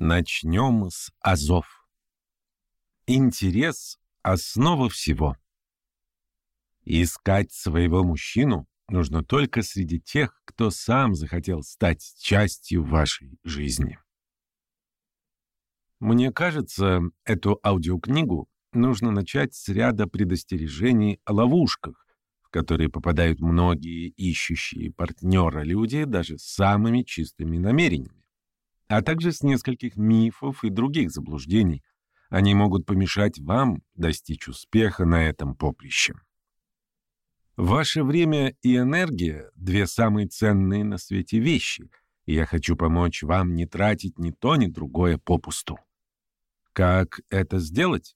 Начнем с азов. Интерес – основа всего. Искать своего мужчину нужно только среди тех, кто сам захотел стать частью вашей жизни. Мне кажется, эту аудиокнигу нужно начать с ряда предостережений о ловушках, в которые попадают многие ищущие партнера люди даже с самыми чистыми намерениями а также с нескольких мифов и других заблуждений. Они могут помешать вам достичь успеха на этом поприще. Ваше время и энергия — две самые ценные на свете вещи, и я хочу помочь вам не тратить ни то, ни другое попусту. Как это сделать?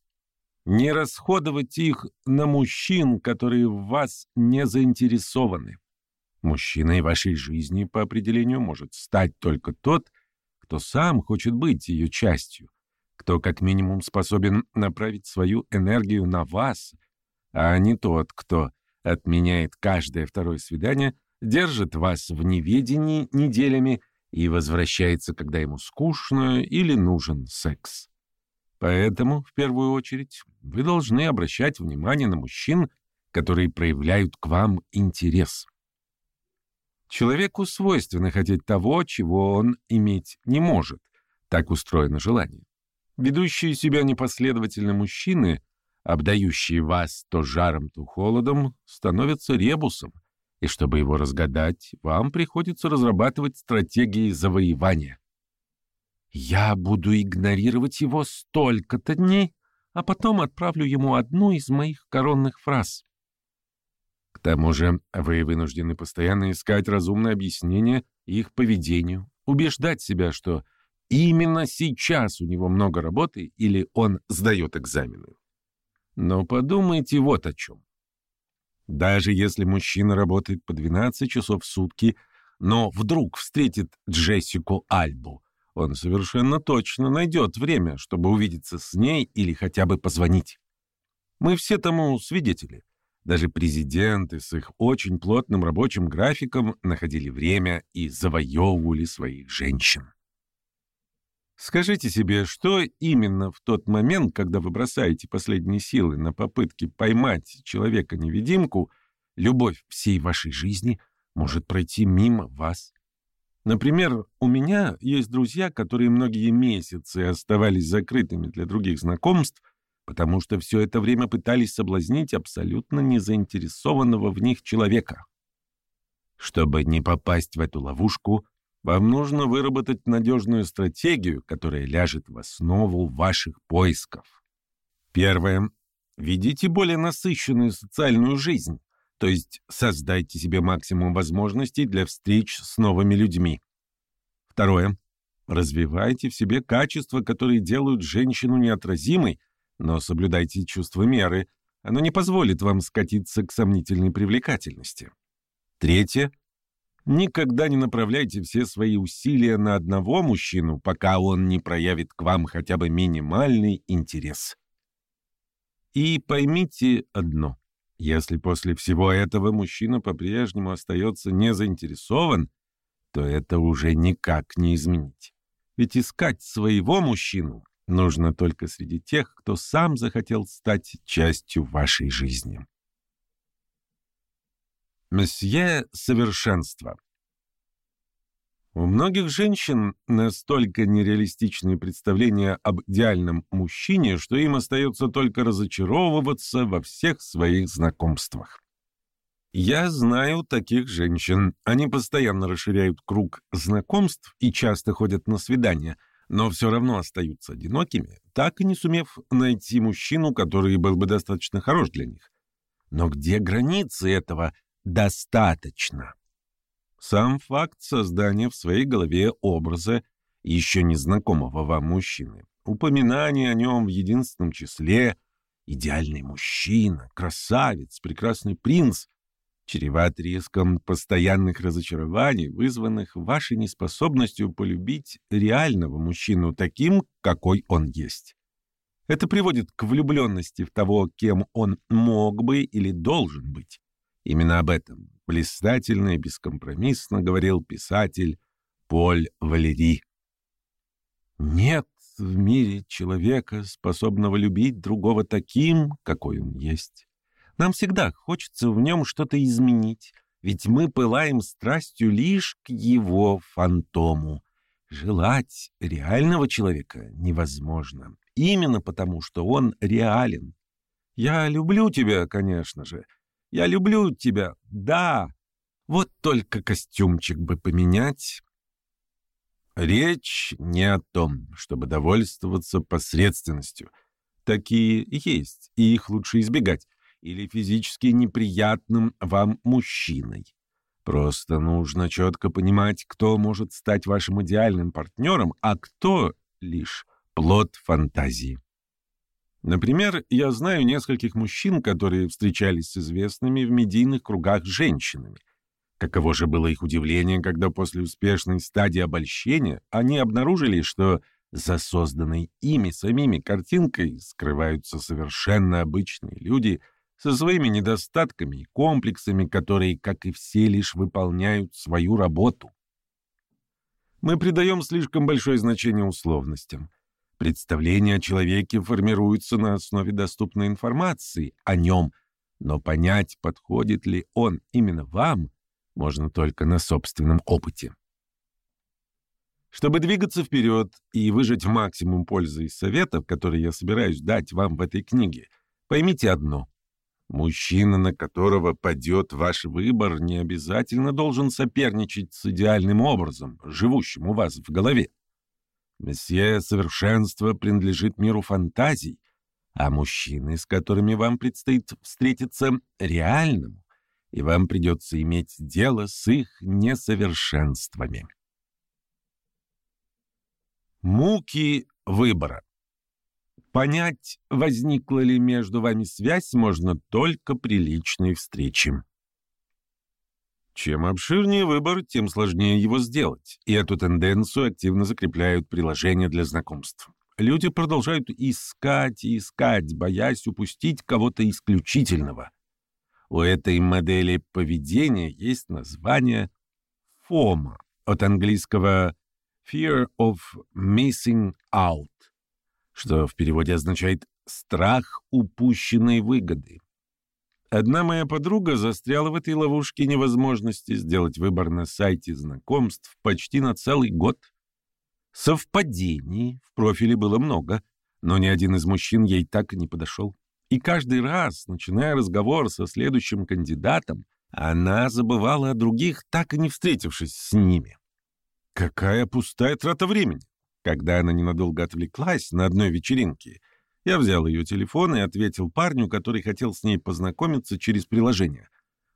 Не расходовать их на мужчин, которые в вас не заинтересованы. Мужчиной вашей жизни по определению может стать только тот, кто сам хочет быть ее частью, кто как минимум способен направить свою энергию на вас, а не тот, кто отменяет каждое второе свидание, держит вас в неведении неделями и возвращается, когда ему скучно или нужен секс. Поэтому, в первую очередь, вы должны обращать внимание на мужчин, которые проявляют к вам интерес. Человеку свойственно хотеть того, чего он иметь не может. Так устроено желание. Ведущие себя непоследовательно мужчины, обдающие вас то жаром, то холодом, становятся ребусом, и чтобы его разгадать, вам приходится разрабатывать стратегии завоевания. Я буду игнорировать его столько-то дней, а потом отправлю ему одну из моих коронных фраз. Тому же вы вынуждены постоянно искать разумное объяснение их поведению, убеждать себя, что именно сейчас у него много работы или он сдает экзамены. Но подумайте вот о чем. Даже если мужчина работает по 12 часов в сутки, но вдруг встретит Джессику Альбу, он совершенно точно найдет время, чтобы увидеться с ней или хотя бы позвонить. Мы все тому свидетели. Даже президенты с их очень плотным рабочим графиком находили время и завоевывали своих женщин. Скажите себе, что именно в тот момент, когда вы бросаете последние силы на попытки поймать человека-невидимку, любовь всей вашей жизни может пройти мимо вас? Например, у меня есть друзья, которые многие месяцы оставались закрытыми для других знакомств, потому что все это время пытались соблазнить абсолютно незаинтересованного в них человека. Чтобы не попасть в эту ловушку, вам нужно выработать надежную стратегию, которая ляжет в основу ваших поисков. Первое. Ведите более насыщенную социальную жизнь, то есть создайте себе максимум возможностей для встреч с новыми людьми. Второе. Развивайте в себе качества, которые делают женщину неотразимой – но соблюдайте чувство меры. Оно не позволит вам скатиться к сомнительной привлекательности. Третье. Никогда не направляйте все свои усилия на одного мужчину, пока он не проявит к вам хотя бы минимальный интерес. И поймите одно. Если после всего этого мужчина по-прежнему остается не заинтересован, то это уже никак не изменить. Ведь искать своего мужчину нужно только среди тех, кто сам захотел стать частью вашей жизни. Месье совершенство У многих женщин настолько нереалистичные представления об идеальном мужчине, что им остается только разочаровываться во всех своих знакомствах. Я знаю таких женщин. Они постоянно расширяют круг знакомств и часто ходят на свидания – но все равно остаются одинокими, так и не сумев найти мужчину, который был бы достаточно хорош для них. Но где границы этого «достаточно»? Сам факт создания в своей голове образа еще незнакомого вам мужчины, упоминание о нем в единственном числе, идеальный мужчина, красавец, прекрасный принц чреват риском постоянных разочарований, вызванных вашей неспособностью полюбить реального мужчину таким, какой он есть. Это приводит к влюбленности в того, кем он мог бы или должен быть. Именно об этом блистательно и бескомпромиссно говорил писатель Поль Валери. Нет в мире человека, способного любить другого таким, какой он есть. Нам всегда хочется в нем что-то изменить, ведь мы пылаем страстью лишь к его фантому. Желать реального человека невозможно, именно потому, что он реален. Я люблю тебя, конечно же. Я люблю тебя, да. Вот только костюмчик бы поменять. Речь не о том, чтобы довольствоваться посредственностью. Такие есть, и их лучше избегать или физически неприятным вам мужчиной. Просто нужно четко понимать, кто может стать вашим идеальным партнером, а кто лишь плод фантазии. Например, я знаю нескольких мужчин, которые встречались с известными в медийных кругах женщинами. Каково же было их удивление, когда после успешной стадии обольщения они обнаружили, что за созданной ими самими картинкой скрываются совершенно обычные люди — со своими недостатками и комплексами, которые, как и все, лишь выполняют свою работу. Мы придаем слишком большое значение условностям. Представление о человеке формируется на основе доступной информации о нем, но понять, подходит ли он именно вам, можно только на собственном опыте. Чтобы двигаться вперед и выжать максимум пользы из советов, которые я собираюсь дать вам в этой книге, поймите одно. Мужчина, на которого падет ваш выбор, не обязательно должен соперничать с идеальным образом, живущим у вас в голове. Месье совершенство принадлежит миру фантазий, а мужчины, с которыми вам предстоит встретиться, реальному, и вам придется иметь дело с их несовершенствами. Муки выбора Понять, возникла ли между вами связь, можно только при личной встрече. Чем обширнее выбор, тем сложнее его сделать, и эту тенденцию активно закрепляют приложения для знакомств. Люди продолжают искать и искать, боясь упустить кого-то исключительного. У этой модели поведения есть название FOMO, от английского Fear of Missing Out что в переводе означает «страх упущенной выгоды». Одна моя подруга застряла в этой ловушке невозможности сделать выбор на сайте знакомств почти на целый год. Совпадений в профиле было много, но ни один из мужчин ей так и не подошел. И каждый раз, начиная разговор со следующим кандидатом, она забывала о других, так и не встретившись с ними. Какая пустая трата времени! Когда она ненадолго отвлеклась на одной вечеринке, я взял ее телефон и ответил парню, который хотел с ней познакомиться через приложение.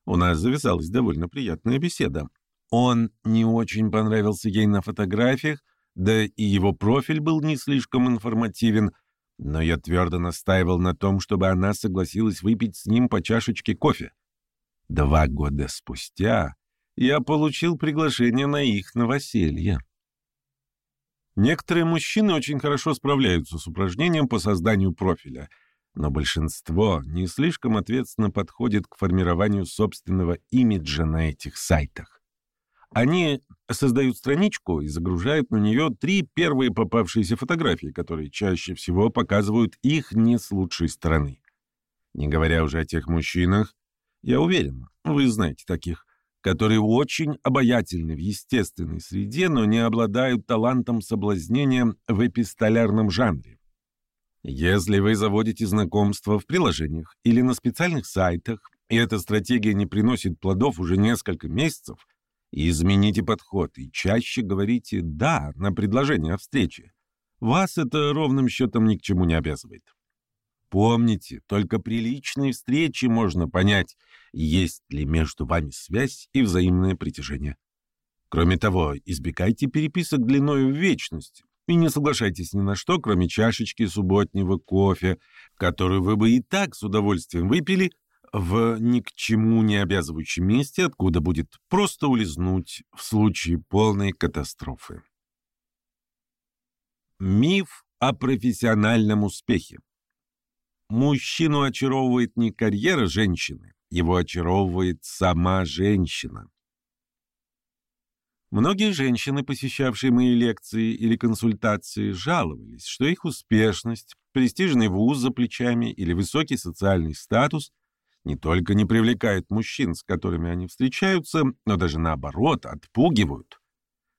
У нас завязалась довольно приятная беседа. Он не очень понравился ей на фотографиях, да и его профиль был не слишком информативен, но я твердо настаивал на том, чтобы она согласилась выпить с ним по чашечке кофе. Два года спустя я получил приглашение на их новоселье. Некоторые мужчины очень хорошо справляются с упражнением по созданию профиля, но большинство не слишком ответственно подходит к формированию собственного имиджа на этих сайтах. Они создают страничку и загружают на нее три первые попавшиеся фотографии, которые чаще всего показывают их не с лучшей стороны. Не говоря уже о тех мужчинах, я уверен, вы знаете таких, которые очень обаятельны в естественной среде, но не обладают талантом соблазнения в эпистолярном жанре. Если вы заводите знакомства в приложениях или на специальных сайтах, и эта стратегия не приносит плодов уже несколько месяцев, измените подход и чаще говорите «да» на предложение о встрече. Вас это ровным счетом ни к чему не обязывает. Помните, только при личной встрече можно понять, есть ли между вами связь и взаимное притяжение. Кроме того, избегайте переписок длиною в вечность и не соглашайтесь ни на что, кроме чашечки субботнего кофе, которую вы бы и так с удовольствием выпили в ни к чему не обязывающем месте, откуда будет просто улизнуть в случае полной катастрофы. Миф о профессиональном успехе. Мужчину очаровывает не карьера женщины, его очаровывает сама женщина. Многие женщины, посещавшие мои лекции или консультации, жаловались, что их успешность, престижный вуз за плечами или высокий социальный статус не только не привлекает мужчин, с которыми они встречаются, но даже наоборот отпугивают.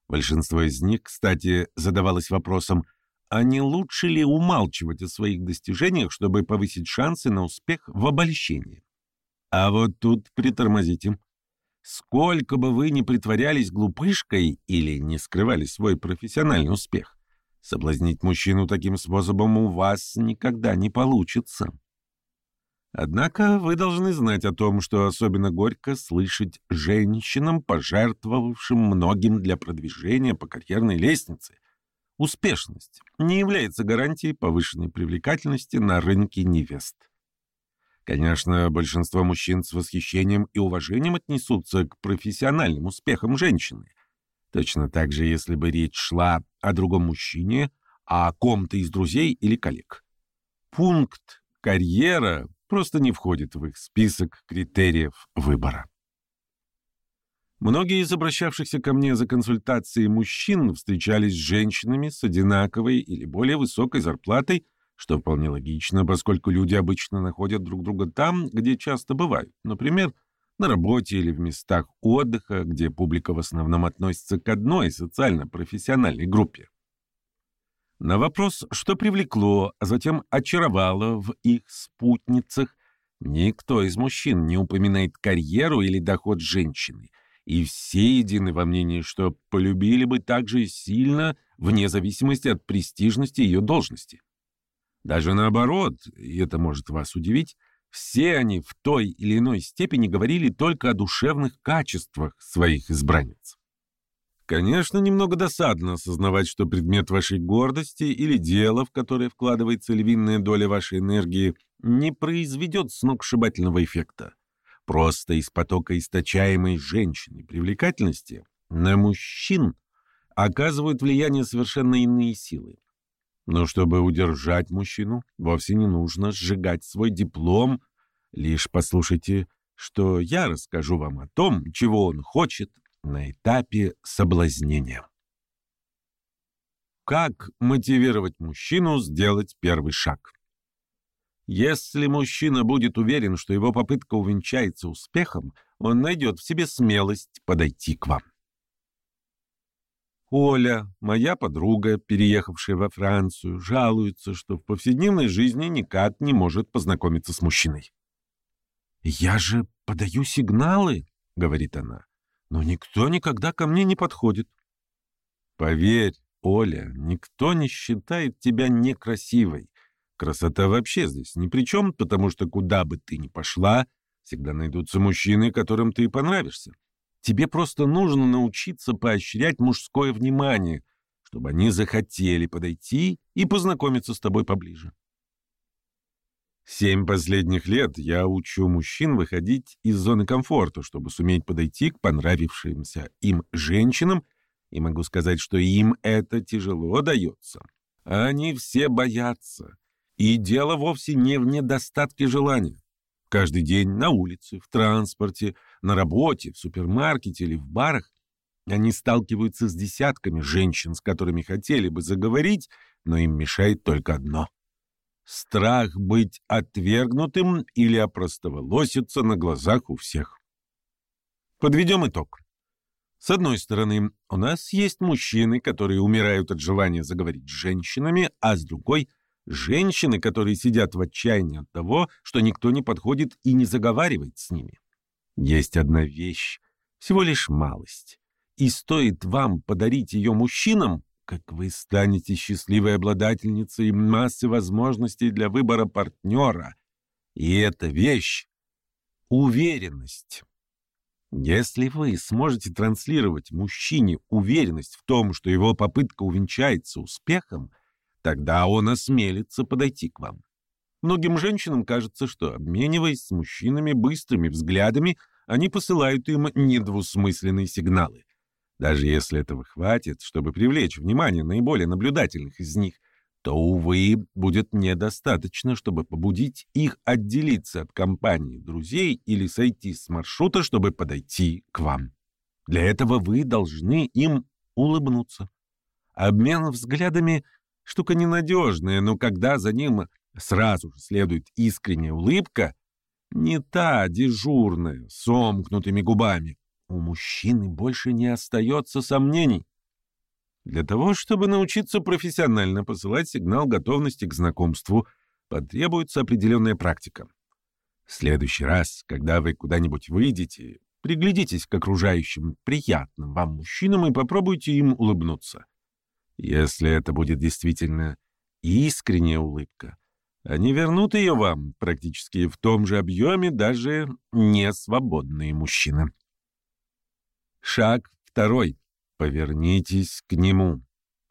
Большинство из них, кстати, задавалось вопросом, а не лучше ли умалчивать о своих достижениях, чтобы повысить шансы на успех в обольщении? А вот тут притормозите. Сколько бы вы ни притворялись глупышкой или не скрывали свой профессиональный успех, соблазнить мужчину таким способом у вас никогда не получится. Однако вы должны знать о том, что особенно горько слышать женщинам, пожертвовавшим многим для продвижения по карьерной лестнице. Успешность не является гарантией повышенной привлекательности на рынке невест. Конечно, большинство мужчин с восхищением и уважением отнесутся к профессиональным успехам женщины. Точно так же, если бы речь шла о другом мужчине, о ком-то из друзей или коллег. Пункт «карьера» просто не входит в их список критериев выбора. Многие из обращавшихся ко мне за консультацией мужчин встречались с женщинами с одинаковой или более высокой зарплатой, что вполне логично, поскольку люди обычно находят друг друга там, где часто бывают, например, на работе или в местах отдыха, где публика в основном относится к одной социально-профессиональной группе. На вопрос, что привлекло, а затем очаровало в их спутницах, никто из мужчин не упоминает карьеру или доход женщины, и все едины во мнении, что полюбили бы так же сильно, вне зависимости от престижности ее должности. Даже наоборот, и это может вас удивить, все они в той или иной степени говорили только о душевных качествах своих избранниц. Конечно, немного досадно осознавать, что предмет вашей гордости или дело, в которое вкладывается львиная доля вашей энергии, не произведет сногсшибательного эффекта. Просто из потока источаемой женщиной привлекательности на мужчин оказывают влияние совершенно иные силы. Но чтобы удержать мужчину, вовсе не нужно сжигать свой диплом. Лишь послушайте, что я расскажу вам о том, чего он хочет на этапе соблазнения. Как мотивировать мужчину сделать первый шаг? Если мужчина будет уверен, что его попытка увенчается успехом, он найдет в себе смелость подойти к вам. Оля, моя подруга, переехавшая во Францию, жалуется, что в повседневной жизни никак не может познакомиться с мужчиной. «Я же подаю сигналы», — говорит она, — «но никто никогда ко мне не подходит». Поверь, Оля, никто не считает тебя некрасивой. Красота вообще здесь ни при чем, потому что куда бы ты ни пошла, всегда найдутся мужчины, которым ты понравишься. Тебе просто нужно научиться поощрять мужское внимание, чтобы они захотели подойти и познакомиться с тобой поближе. Семь последних лет я учу мужчин выходить из зоны комфорта, чтобы суметь подойти к понравившимся им женщинам, и могу сказать, что им это тяжело дается. Они все боятся. И дело вовсе не в недостатке желания. Каждый день на улице, в транспорте, на работе, в супермаркете или в барах они сталкиваются с десятками женщин, с которыми хотели бы заговорить, но им мешает только одно — страх быть отвергнутым или опростоволоситься на глазах у всех. Подведем итог. С одной стороны, у нас есть мужчины, которые умирают от желания заговорить с женщинами, а с другой Женщины, которые сидят в отчаянии от того, что никто не подходит и не заговаривает с ними. Есть одна вещь, всего лишь малость. И стоит вам подарить ее мужчинам, как вы станете счастливой обладательницей массы возможностей для выбора партнера. И эта вещь — уверенность. Если вы сможете транслировать мужчине уверенность в том, что его попытка увенчается успехом — Тогда он осмелится подойти к вам. Многим женщинам кажется, что, обмениваясь с мужчинами быстрыми взглядами, они посылают им недвусмысленные сигналы. Даже если этого хватит, чтобы привлечь внимание наиболее наблюдательных из них, то, увы, будет недостаточно, чтобы побудить их отделиться от компании друзей или сойти с маршрута, чтобы подойти к вам. Для этого вы должны им улыбнуться. Обмен взглядами — штука ненадежная, но когда за ним сразу же следует искренняя улыбка, не та дежурная, сомкнутыми губами, у мужчины больше не остается сомнений. Для того, чтобы научиться профессионально посылать сигнал готовности к знакомству, потребуется определенная практика. В следующий раз, когда вы куда-нибудь выйдете, приглядитесь к окружающим приятным вам мужчинам и попробуйте им улыбнуться. Если это будет действительно искренняя улыбка, они вернут ее вам практически в том же объеме даже не свободные мужчины. Шаг второй. Повернитесь к нему.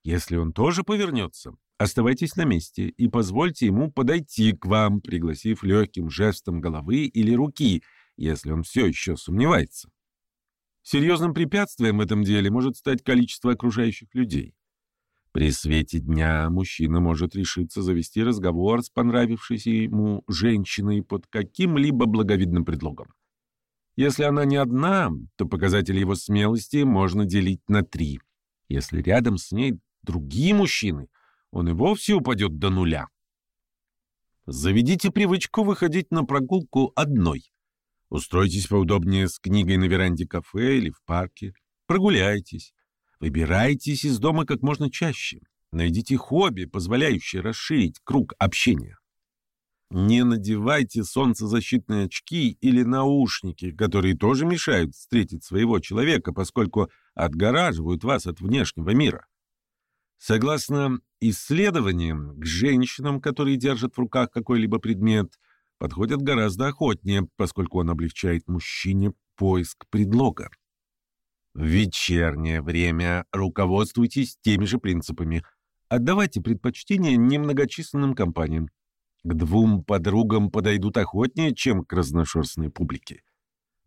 Если он тоже повернется, оставайтесь на месте и позвольте ему подойти к вам, пригласив легким жестом головы или руки, если он все еще сомневается. Серьезным препятствием в этом деле может стать количество окружающих людей. При свете дня мужчина может решиться завести разговор с понравившейся ему женщиной под каким-либо благовидным предлогом. Если она не одна, то показатель его смелости можно делить на три. Если рядом с ней другие мужчины, он и вовсе упадет до нуля. Заведите привычку выходить на прогулку одной. Устройтесь поудобнее с книгой на веранде кафе или в парке. Прогуляйтесь. Выбирайтесь из дома как можно чаще. Найдите хобби, позволяющее расширить круг общения. Не надевайте солнцезащитные очки или наушники, которые тоже мешают встретить своего человека, поскольку отгораживают вас от внешнего мира. Согласно исследованиям, к женщинам, которые держат в руках какой-либо предмет, подходят гораздо охотнее, поскольку он облегчает мужчине поиск предлога. В вечернее время руководствуйтесь теми же принципами. Отдавайте предпочтение немногочисленным компаниям к двум подругам подойдут охотнее, чем к разношерстной публике.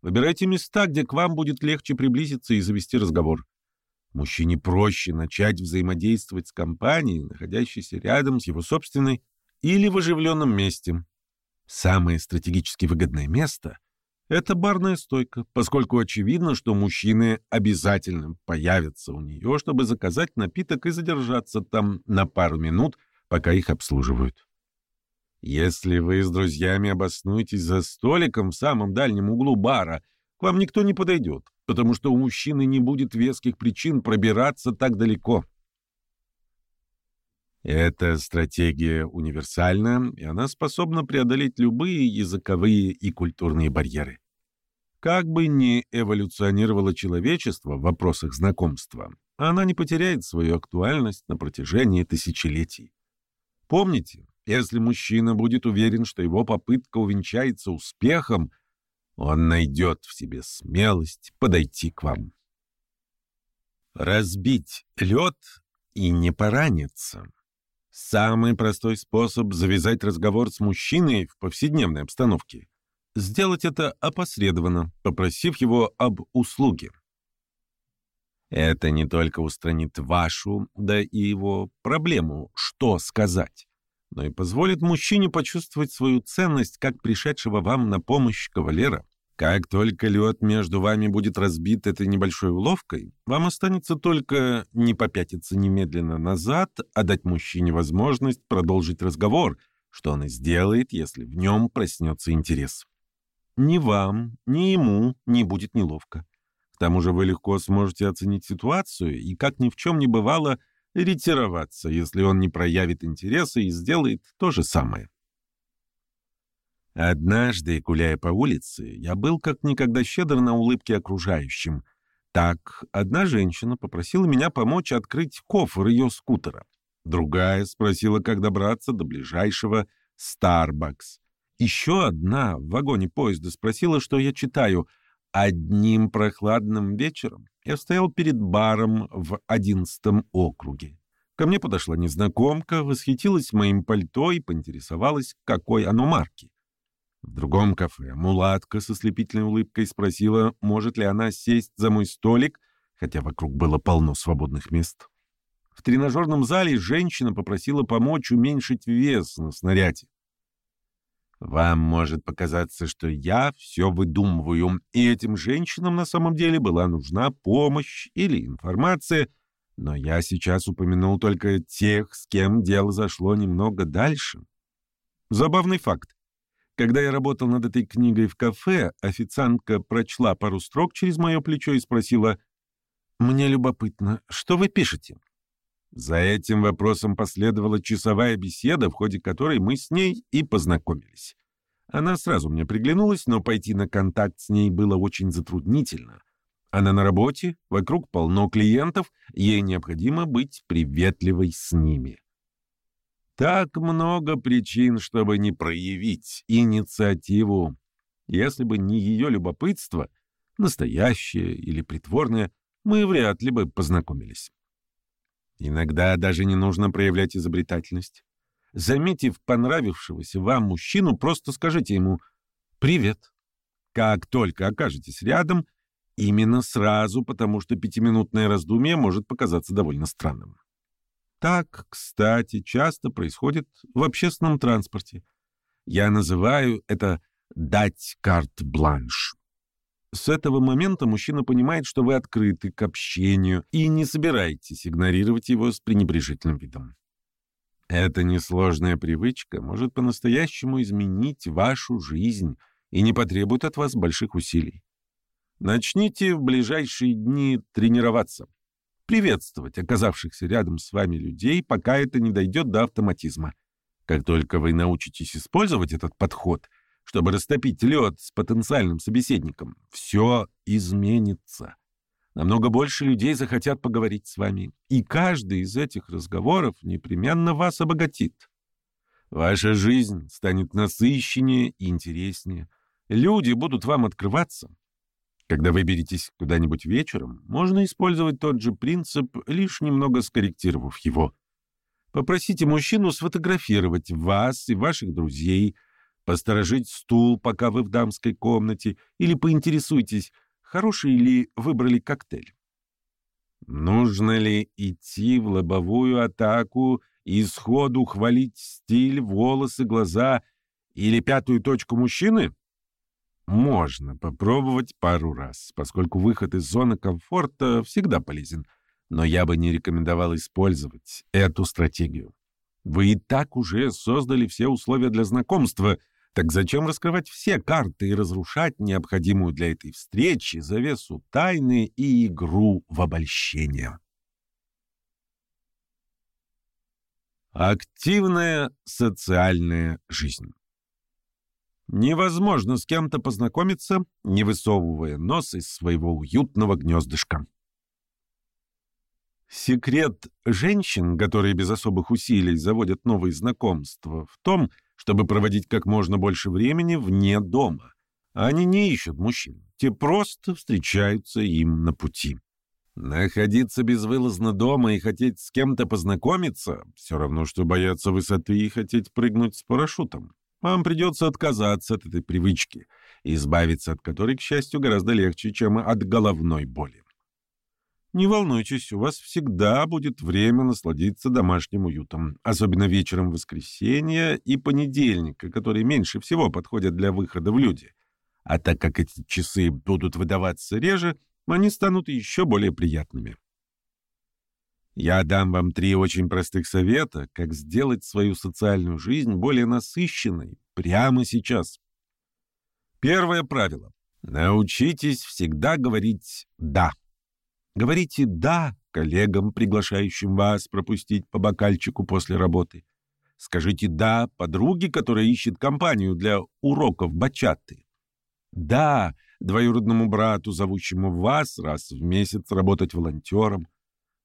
Выбирайте места, где к вам будет легче приблизиться и завести разговор. Мужчине проще начать взаимодействовать с компанией, находящейся рядом с его собственной, или в оживленном месте. Самое стратегически выгодное место — это барная стойка, поскольку очевидно, что мужчины обязательно появятся у нее, чтобы заказать напиток и задержаться там на пару минут, пока их обслуживают. Если вы с друзьями обоснуетесь за столиком в самом дальнем углу бара, к вам никто не подойдет, потому что у мужчины не будет веских причин пробираться так далеко. Эта стратегия универсальна, и она способна преодолеть любые языковые и культурные барьеры. Как бы ни эволюционировало человечество в вопросах знакомства, она не потеряет свою актуальность на протяжении тысячелетий. Помните, если мужчина будет уверен, что его попытка увенчается успехом, он найдет в себе смелость подойти к вам. Разбить лед и не пораниться. Самый простой способ завязать разговор с мужчиной в повседневной обстановке — сделать это опосредованно, попросив его об услуге. Это не только устранит вашу, да и его проблему, что сказать, но и позволит мужчине почувствовать свою ценность как пришедшего вам на помощь кавалера. Как только лед между вами будет разбит этой небольшой уловкой, вам останется только не попятиться немедленно назад, а дать мужчине возможность продолжить разговор, что он и сделает, если в нем проснется интерес. Ни вам, ни ему не будет неловко. К тому же вы легко сможете оценить ситуацию и, как ни в чем не бывало, ретироваться, если он не проявит интереса и сделает то же самое. Однажды, гуляя по улице, я был как никогда щедр на улыбки окружающим. Так, одна женщина попросила меня помочь открыть кофр ее скутера. Другая спросила, как добраться до ближайшего Starbucks. Еще одна в вагоне поезда спросила, что я читаю — Одним прохладным вечером я стоял перед баром в одиннадцатом округе. Ко мне подошла незнакомка, восхитилась моим пальто и поинтересовалась, какой оно марки. В другом кафе мулатка со слепительной улыбкой спросила, может ли она сесть за мой столик, хотя вокруг было полно свободных мест. В тренажерном зале женщина попросила помочь уменьшить вес на снаряде. Вам может показаться, что я все выдумываю, и этим женщинам на самом деле была нужна помощь или информация, но я сейчас упомянул только тех, с кем дело зашло немного дальше. Забавный факт. Когда я работал над этой книгой в кафе, официантка прочла пару строк через мое плечо и спросила, «Мне любопытно, что вы пишете?» За этим вопросом последовала часовая беседа, в ходе которой мы с ней и познакомились. Она сразу мне приглянулась, но пойти на контакт с ней было очень затруднительно. Она на работе, вокруг полно клиентов, ей необходимо быть приветливой с ними. Так много причин, чтобы не проявить инициативу. Если бы не ее любопытство, настоящее или притворное, мы вряд ли бы познакомились. Иногда даже не нужно проявлять изобретательность. Заметив понравившегося вам мужчину, просто скажите ему «Привет». Как только окажетесь рядом, именно сразу, потому что пятиминутное раздумье может показаться довольно странным. Так, кстати, часто происходит в общественном транспорте. Я называю это «дать карт-бланш». С этого момента мужчина понимает, что вы открыты к общению и не собираетесь игнорировать его с пренебрежительным видом. Эта несложная привычка может по-настоящему изменить вашу жизнь и не потребует от вас больших усилий. Начните в ближайшие дни тренироваться. Приветствовать оказавшихся рядом с вами людей, пока это не дойдет до автоматизма. Как только вы научитесь использовать этот подход – чтобы растопить лед с потенциальным собеседником, все изменится. Намного больше людей захотят поговорить с вами, и каждый из этих разговоров непременно вас обогатит. Ваша жизнь станет насыщеннее и интереснее. Люди будут вам открываться. Когда выберетесь куда-нибудь вечером, можно использовать тот же принцип, лишь немного скорректировав его. Попросите мужчину сфотографировать вас и ваших друзей – посторожить стул, пока вы в дамской комнате, или поинтересуйтесь, хороший ли выбрали коктейль. Нужно ли идти в лобовую атаку и сходу хвалить стиль, волосы, глаза или пятую точку мужчины? Можно попробовать пару раз, поскольку выход из зоны комфорта всегда полезен, но я бы не рекомендовал использовать эту стратегию. Вы и так уже создали все условия для знакомства, так зачем раскрывать все карты и разрушать необходимую для этой встречи завесу тайны и игру в обольщение? Активная социальная жизнь Невозможно с кем-то познакомиться, не высовывая нос из своего уютного гнездышка. Секрет женщин, которые без особых усилий заводят новые знакомства, в том, чтобы проводить как можно больше времени вне дома. Они не ищут мужчин, те просто встречаются им на пути. Находиться безвылазно дома и хотеть с кем-то познакомиться — все равно, что бояться высоты и хотеть прыгнуть с парашютом. Вам придется отказаться от этой привычки, избавиться от которой, к счастью, гораздо легче, чем от головной боли. Не волнуйтесь, у вас всегда будет время насладиться домашним уютом, особенно вечером воскресенья и понедельника, которые меньше всего подходят для выхода в люди. А так как эти часы будут выдаваться реже, они станут еще более приятными. Я дам вам три очень простых совета, как сделать свою социальную жизнь более насыщенной прямо сейчас. Первое правило. Научитесь всегда говорить «да». Говорите «да» коллегам, приглашающим вас пропустить по бокальчику после работы. Скажите «да» подруге, которая ищет компанию для уроков бачаты. «Да» двоюродному брату, зовущему вас раз в месяц работать волонтером.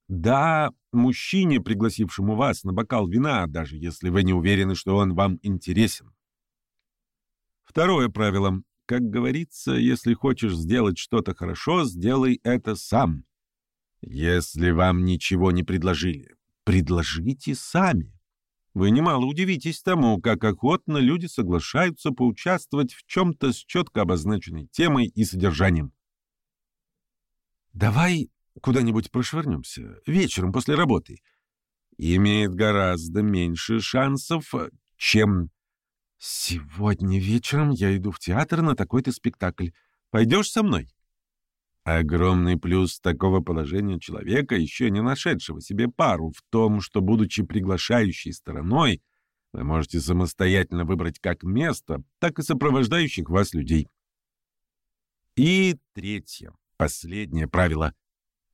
«Да» мужчине, пригласившему вас на бокал вина, даже если вы не уверены, что он вам интересен. Второе правило. Как говорится, если хочешь сделать что-то хорошо, сделай это сам. Если вам ничего не предложили, предложите сами. Вы немало удивитесь тому, как охотно люди соглашаются поучаствовать в чем-то с четко обозначенной темой и содержанием. «Давай куда-нибудь прошвырнемся, вечером после работы». Имеет гораздо меньше шансов, чем «Сегодня вечером я иду в театр на такой-то спектакль. Пойдешь со мной?» Огромный плюс такого положения человека, еще не нашедшего себе пару, в том, что, будучи приглашающей стороной, вы можете самостоятельно выбрать как место, так и сопровождающих вас людей. И третье, последнее правило.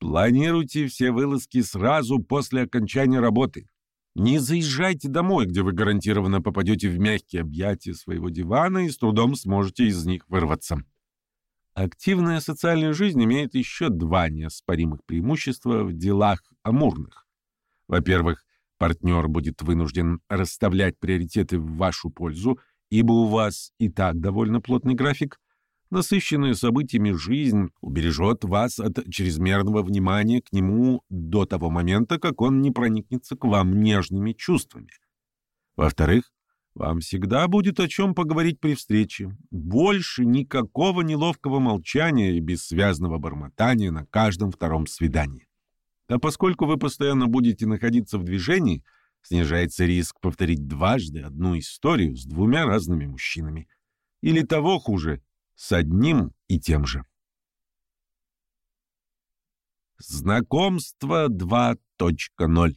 Планируйте все вылазки сразу после окончания работы. Не заезжайте домой, где вы гарантированно попадете в мягкие объятия своего дивана и с трудом сможете из них вырваться. Активная социальная жизнь имеет еще два неоспоримых преимущества в делах амурных. Во-первых, партнер будет вынужден расставлять приоритеты в вашу пользу, ибо у вас и так довольно плотный график. Насыщенная событиями жизнь убережет вас от чрезмерного внимания к нему до того момента, как он не проникнется к вам нежными чувствами. Во-вторых, вам всегда будет о чем поговорить при встрече. Больше никакого неловкого молчания и бессвязного бормотания на каждом втором свидании. А поскольку вы постоянно будете находиться в движении, снижается риск повторить дважды одну историю с двумя разными мужчинами. Или того хуже, с одним и тем же. Знакомство 2.0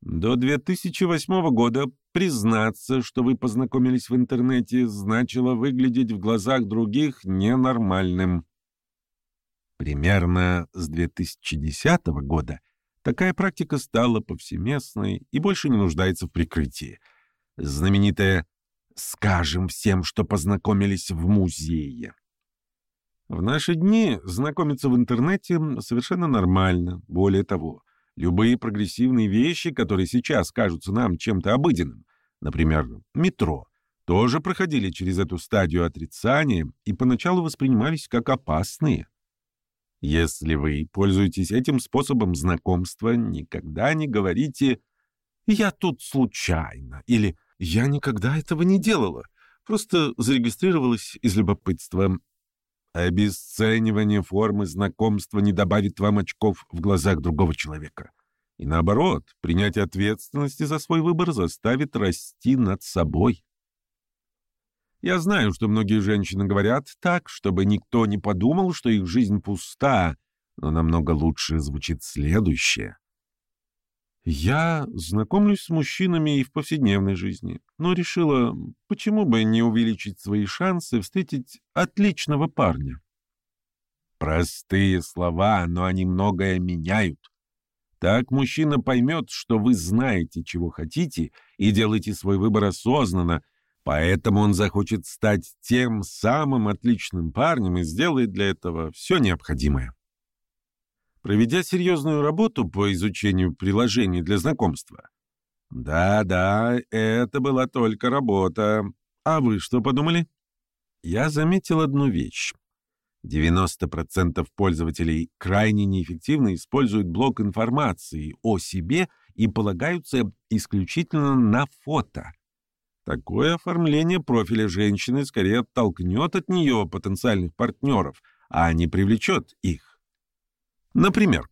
До 2008 года Признаться, что вы познакомились в интернете, значило выглядеть в глазах других ненормальным. Примерно с 2010 года такая практика стала повсеместной и больше не нуждается в прикрытии. Знаменитая «скажем всем, что познакомились в музее». В наши дни знакомиться в интернете совершенно нормально. Более того, Любые прогрессивные вещи, которые сейчас кажутся нам чем-то обыденным, например, метро, тоже проходили через эту стадию отрицания и поначалу воспринимались как опасные. Если вы пользуетесь этим способом знакомства, никогда не говорите «я тут случайно» или «я никогда этого не делала», просто зарегистрировалась из любопытства. Обесценивание формы знакомства не добавит вам очков в глазах другого человека. И наоборот, принятие ответственности за свой выбор заставит расти над собой. Я знаю, что многие женщины говорят так, чтобы никто не подумал, что их жизнь пуста, но намного лучше звучит следующее. Я знакомлюсь с мужчинами и в повседневной жизни, но решила, почему бы не увеличить свои шансы встретить отличного парня. Простые слова, но они многое меняют. Так мужчина поймет, что вы знаете, чего хотите, и делаете свой выбор осознанно, поэтому он захочет стать тем самым отличным парнем и сделает для этого все необходимое. Проведя серьезную работу по изучению приложений для знакомства. Да-да, это была только работа. А вы что подумали? Я заметил одну вещь. 90% пользователей крайне неэффективно используют блок информации о себе и полагаются исключительно на фото. Такое оформление профиля женщины скорее оттолкнет от нее потенциальных партнеров, а не привлечет их. Например,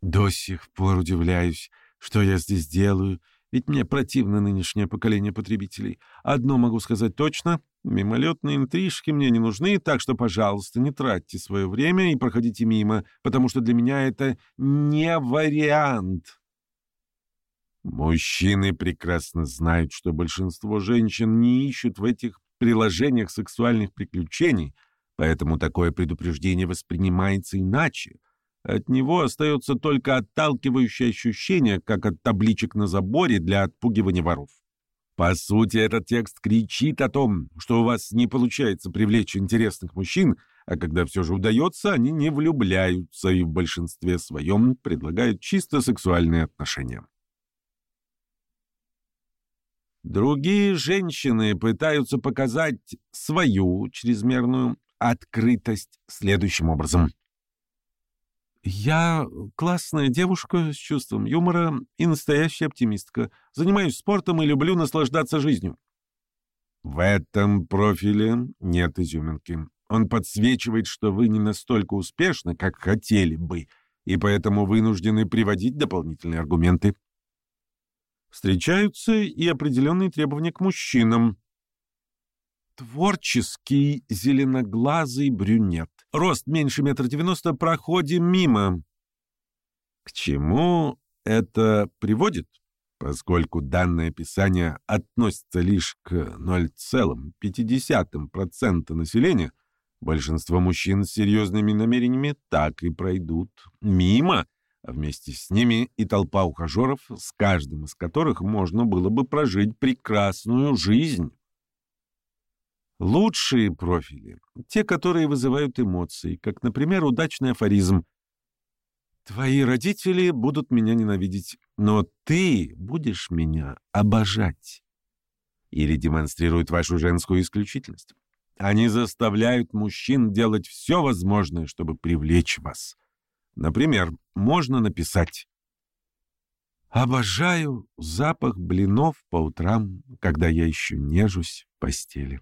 «До сих пор удивляюсь, что я здесь делаю, ведь мне противно нынешнее поколение потребителей. Одно могу сказать точно — мимолетные интрижки мне не нужны, так что, пожалуйста, не тратьте свое время и проходите мимо, потому что для меня это не вариант». Мужчины прекрасно знают, что большинство женщин не ищут в этих приложениях сексуальных приключений — поэтому такое предупреждение воспринимается иначе. От него остается только отталкивающее ощущение, как от табличек на заборе для отпугивания воров. По сути, этот текст кричит о том, что у вас не получается привлечь интересных мужчин, а когда все же удается, они не влюбляются и в большинстве своем предлагают чисто сексуальные отношения. Другие женщины пытаются показать свою чрезмерную открытость следующим образом. «Я классная девушка с чувством юмора и настоящая оптимистка. Занимаюсь спортом и люблю наслаждаться жизнью». В этом профиле нет изюминки. Он подсвечивает, что вы не настолько успешны, как хотели бы, и поэтому вынуждены приводить дополнительные аргументы. Встречаются и определенные требования к мужчинам. Творческий зеленоглазый брюнет. Рост меньше метра девяносто, проходим мимо. К чему это приводит? Поскольку данное описание относится лишь к 0,5% населения, большинство мужчин с серьезными намерениями так и пройдут мимо, а вместе с ними и толпа ухажеров, с каждым из которых можно было бы прожить прекрасную жизнь. Лучшие профили — те, которые вызывают эмоции, как, например, удачный афоризм «Твои родители будут меня ненавидеть, но ты будешь меня обожать» или демонстрируют вашу женскую исключительность. Они заставляют мужчин делать все возможное, чтобы привлечь вас. Например, можно написать «Обожаю запах блинов по утрам, когда я еще нежусь в постели».